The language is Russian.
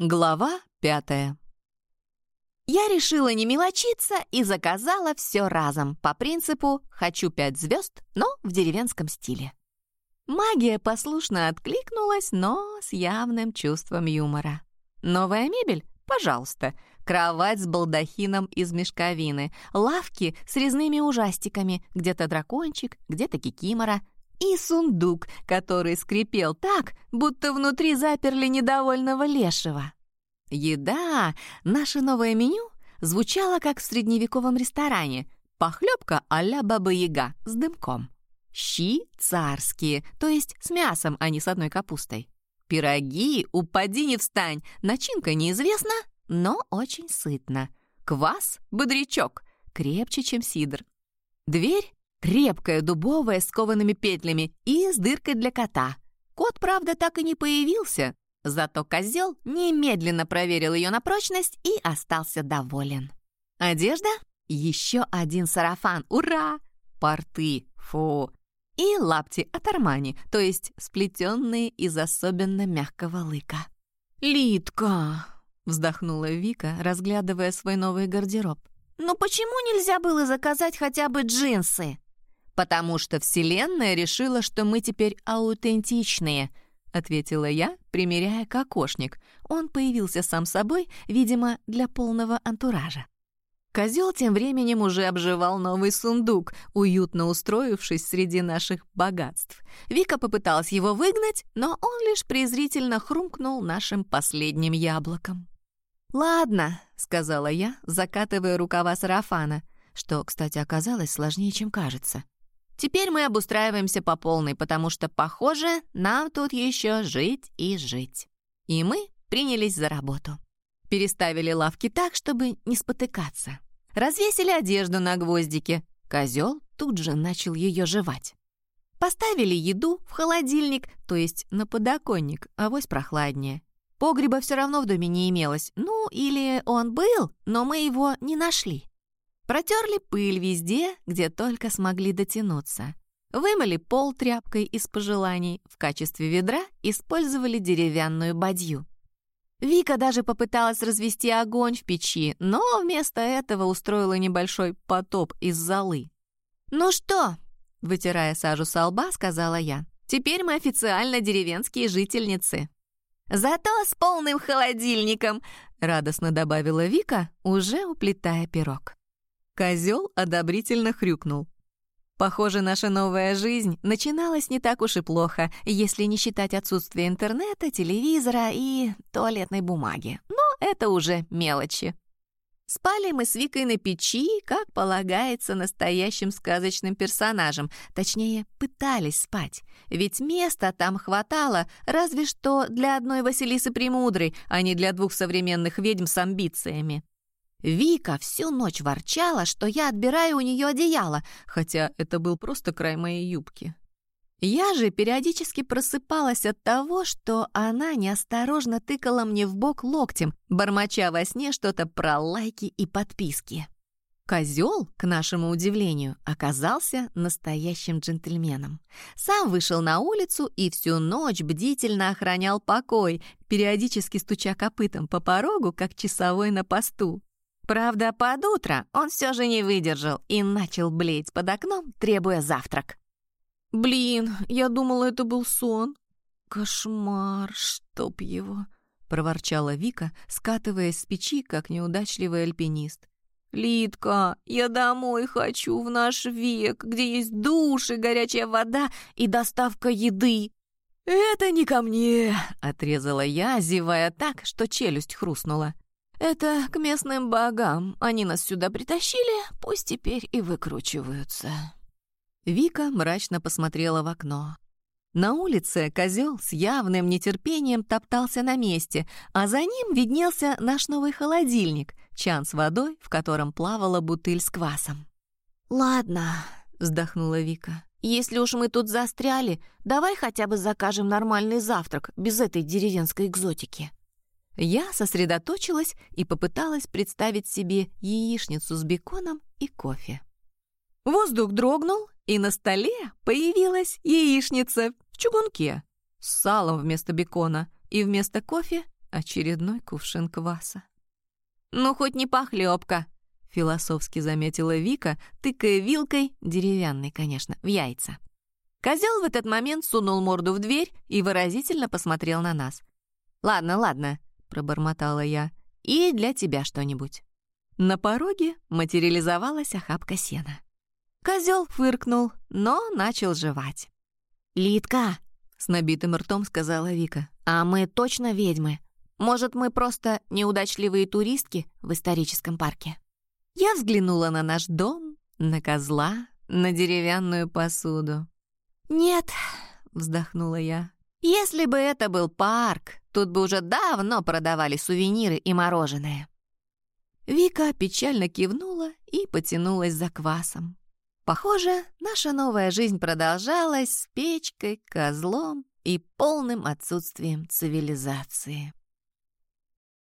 Глава пятая. Я решила не мелочиться и заказала все разом, по принципу «хочу пять звезд, но в деревенском стиле». Магия послушно откликнулась, но с явным чувством юмора. Новая мебель? Пожалуйста. Кровать с балдахином из мешковины, лавки с резными ужастиками, где-то дракончик, где-то кикимора — и сундук, который скрипел так, будто внутри заперли недовольного лешего. Еда, наше новое меню, звучало как в средневековом ресторане. Похлебка а-ля Баба-Яга с дымком. Щи царские, то есть с мясом, а не с одной капустой. Пироги, упади не встань, начинка неизвестна, но очень сытно. Квас, бодрячок, крепче, чем сидр. Дверь Крепкая, дубовая, с коваными петлями и с дыркой для кота. Кот, правда, так и не появился, зато козел немедленно проверил ее на прочность и остался доволен. Одежда? Еще один сарафан, ура! Порты, фу! И лапти от Армани, то есть сплетенные из особенно мягкого лыка. «Литка!» — вздохнула Вика, разглядывая свой новый гардероб. «Ну почему нельзя было заказать хотя бы джинсы?» «Потому что Вселенная решила, что мы теперь аутентичные», — ответила я, примеряя кокошник. Он появился сам собой, видимо, для полного антуража. Козел тем временем уже обживал новый сундук, уютно устроившись среди наших богатств. Вика попыталась его выгнать, но он лишь презрительно хрумкнул нашим последним яблоком. «Ладно», — сказала я, закатывая рукава сарафана, что, кстати, оказалось сложнее, чем кажется. Теперь мы обустраиваемся по полной, потому что, похоже, нам тут еще жить и жить. И мы принялись за работу. Переставили лавки так, чтобы не спотыкаться. Развесили одежду на гвоздике. Козел тут же начал ее жевать. Поставили еду в холодильник, то есть на подоконник, авось прохладнее. Погреба все равно в доме не имелось. Ну, или он был, но мы его не нашли. Протерли пыль везде, где только смогли дотянуться. Вымыли пол тряпкой из пожеланий, в качестве ведра использовали деревянную бадью. Вика даже попыталась развести огонь в печи, но вместо этого устроила небольшой потоп из золы. «Ну что?» — вытирая сажу со лба, сказала я. «Теперь мы официально деревенские жительницы». «Зато с полным холодильником!» — радостно добавила Вика, уже уплетая пирог. Козел одобрительно хрюкнул. Похоже, наша новая жизнь начиналась не так уж и плохо, если не считать отсутствие интернета, телевизора и туалетной бумаги. Но это уже мелочи. Спали мы с Викой на печи, как полагается настоящим сказочным персонажам. Точнее, пытались спать. Ведь места там хватало разве что для одной Василисы Премудрой, а не для двух современных ведьм с амбициями. Вика всю ночь ворчала, что я отбираю у нее одеяло, хотя это был просто край моей юбки. Я же периодически просыпалась от того, что она неосторожно тыкала мне в бок локтем, бормоча во сне что-то про лайки и подписки. Козел, к нашему удивлению, оказался настоящим джентльменом. Сам вышел на улицу и всю ночь бдительно охранял покой, периодически стуча копытом по порогу, как часовой на посту. Правда, под утро он все же не выдержал и начал блеять под окном, требуя завтрак. «Блин, я думала, это был сон». «Кошмар, чтоб его!» — проворчала Вика, скатываясь с печи, как неудачливый альпинист. «Литка, я домой хочу, в наш век, где есть душ и горячая вода и доставка еды». «Это не ко мне», — отрезала я, зевая так, что челюсть хрустнула. Это к местным богам. Они нас сюда притащили, пусть теперь и выкручиваются». Вика мрачно посмотрела в окно. На улице козел с явным нетерпением топтался на месте, а за ним виднелся наш новый холодильник, чан с водой, в котором плавала бутыль с квасом. «Ладно», — вздохнула Вика, — «если уж мы тут застряли, давай хотя бы закажем нормальный завтрак без этой деревенской экзотики». Я сосредоточилась и попыталась представить себе яичницу с беконом и кофе. Воздух дрогнул, и на столе появилась яичница в чугунке с салом вместо бекона и вместо кофе очередной кувшин кваса. «Ну, хоть не похлебка, философски заметила Вика, тыкая вилкой, деревянной, конечно, в яйца. Козел в этот момент сунул морду в дверь и выразительно посмотрел на нас. «Ладно, ладно», — пробормотала я, — «и для тебя что-нибудь». На пороге материализовалась охапка сена. Козел фыркнул, но начал жевать. «Литка!» — с набитым ртом сказала Вика. «А мы точно ведьмы? Может, мы просто неудачливые туристки в историческом парке?» Я взглянула на наш дом, на козла, на деревянную посуду. «Нет», — вздохнула я, — «если бы это был парк, тут бы уже давно продавали сувениры и мороженое». Вика печально кивнула и потянулась за квасом. Похоже, наша новая жизнь продолжалась с печкой, козлом и полным отсутствием цивилизации.